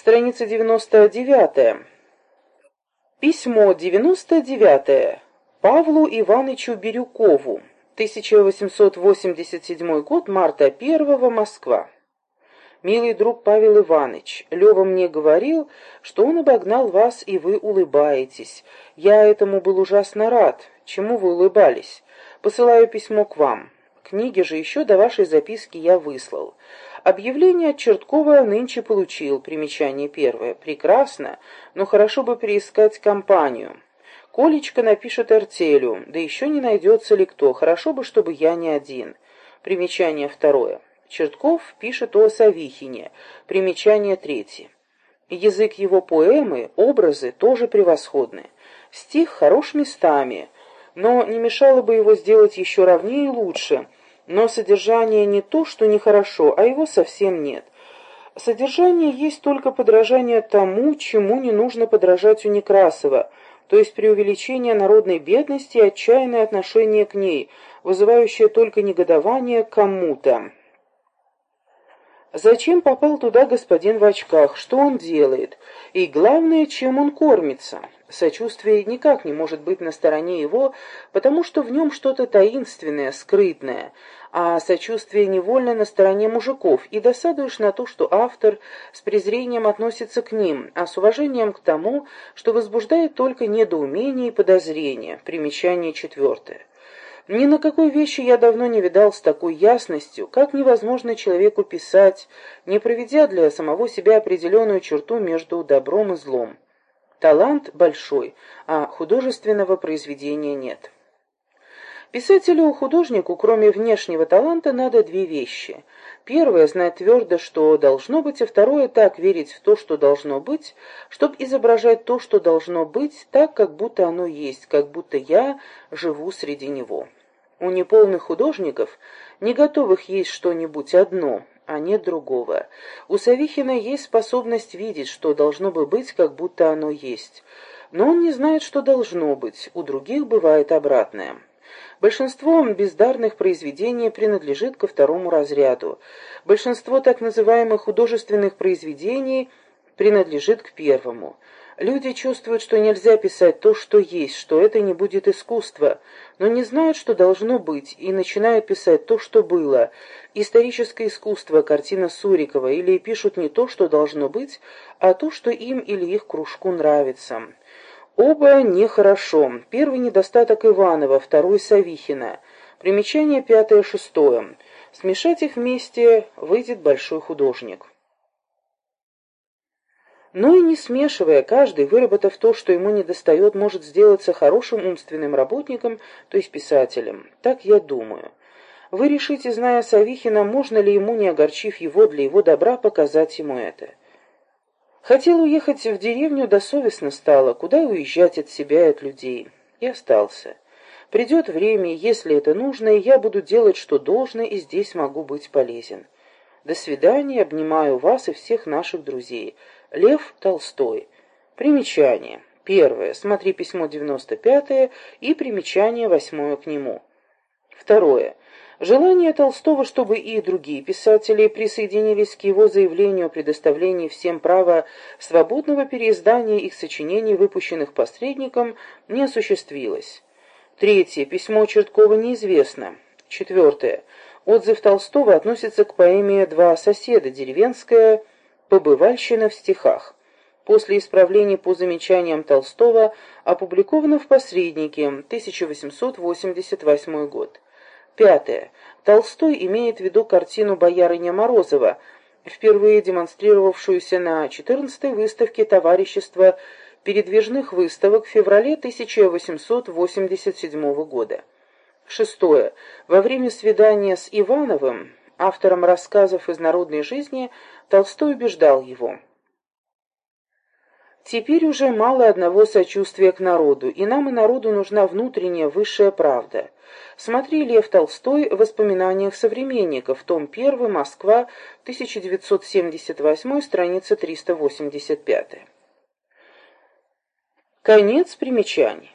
Страница 99. Письмо 99. Павлу Ивановичу Бирюкову. 1887 год, марта 1 Москва. Милый друг Павел Иванович, Лева мне говорил, что он обогнал вас, и вы улыбаетесь. Я этому был ужасно рад. Чему вы улыбались? Посылаю письмо к вам. Книги же еще до вашей записки я выслал. Объявление от Черткова нынче получил. Примечание первое. Прекрасно, но хорошо бы переискать компанию. Колечко напишет артелю, да еще не найдется ли кто. Хорошо бы, чтобы я не один. Примечание второе. Чертков пишет о Савихине. Примечание третье. Язык его поэмы, образы тоже превосходны. Стих хорош местами, но не мешало бы его сделать еще ровнее и лучше. Но содержание не то, что нехорошо, а его совсем нет. Содержание есть только подражание тому, чему не нужно подражать у Некрасова, то есть преувеличение народной бедности и отчаянное отношение к ней, вызывающее только негодование кому-то. Зачем попал туда господин в очках? Что он делает? И главное, чем он кормится? Сочувствие никак не может быть на стороне его, потому что в нем что-то таинственное, скрытное, а сочувствие невольно на стороне мужиков, и досадуешь на то, что автор с презрением относится к ним, а с уважением к тому, что возбуждает только недоумение и подозрение. Примечание четвертое. Ни на какой вещи я давно не видал с такой ясностью, как невозможно человеку писать, не проведя для самого себя определенную черту между добром и злом. Талант большой, а художественного произведения нет. Писателю-художнику, кроме внешнего таланта, надо две вещи. Первое — знать твердо, что должно быть, и второе — так верить в то, что должно быть, чтобы изображать то, что должно быть, так, как будто оно есть, как будто я живу среди него. У неполных художников, не готовых есть что-нибудь одно, а нет другого. У Савихина есть способность видеть, что должно бы быть, как будто оно есть. Но он не знает, что должно быть, у других бывает обратное. Большинство бездарных произведений принадлежит ко второму разряду. Большинство так называемых художественных произведений принадлежит к первому. Люди чувствуют, что нельзя писать то, что есть, что это не будет искусство, но не знают, что должно быть, и начинают писать то, что было. Историческое искусство, картина Сурикова, или пишут не то, что должно быть, а то, что им или их кружку нравится. Оба нехорошо. Первый недостаток Иванова, второй Савихина. Примечание пятое-шестое. Смешать их вместе выйдет большой художник но и не смешивая, каждый, выработав то, что ему недостает, может сделаться хорошим умственным работником, то есть писателем. Так я думаю. Вы решите, зная Савихина, можно ли ему, не огорчив его для его добра, показать ему это. Хотел уехать в деревню, да совестно стало, куда уезжать от себя и от людей. И остался. Придет время, если это нужно, и я буду делать, что должно, и здесь могу быть полезен. До свидания, обнимаю вас и всех наших друзей. Лев Толстой. Примечание. Первое. Смотри письмо 95 и примечание восьмое к нему. Второе. Желание Толстого, чтобы и другие писатели присоединились к его заявлению о предоставлении всем права свободного переиздания их сочинений, выпущенных посредником, не осуществилось. Третье. Письмо Черткова неизвестно. Четвертое. Отзыв Толстого относится к поэме «Два соседа» деревенская «Побывальщина в стихах». После исправления по замечаниям Толстого опубликовано в «Посреднике», 1888 год. Пятое. Толстой имеет в виду картину «Боярыня Морозова», впервые демонстрировавшуюся на 14-й выставке товарищества передвижных выставок в феврале 1887 года. Шестое. Во время свидания с Ивановым, автором рассказов из народной жизни, Толстой убеждал его. Теперь уже мало одного сочувствия к народу, и нам и народу нужна внутренняя высшая правда. Смотри Лев Толстой в воспоминаниях современников, том 1, Москва, 1978, страница 385. Конец примечаний.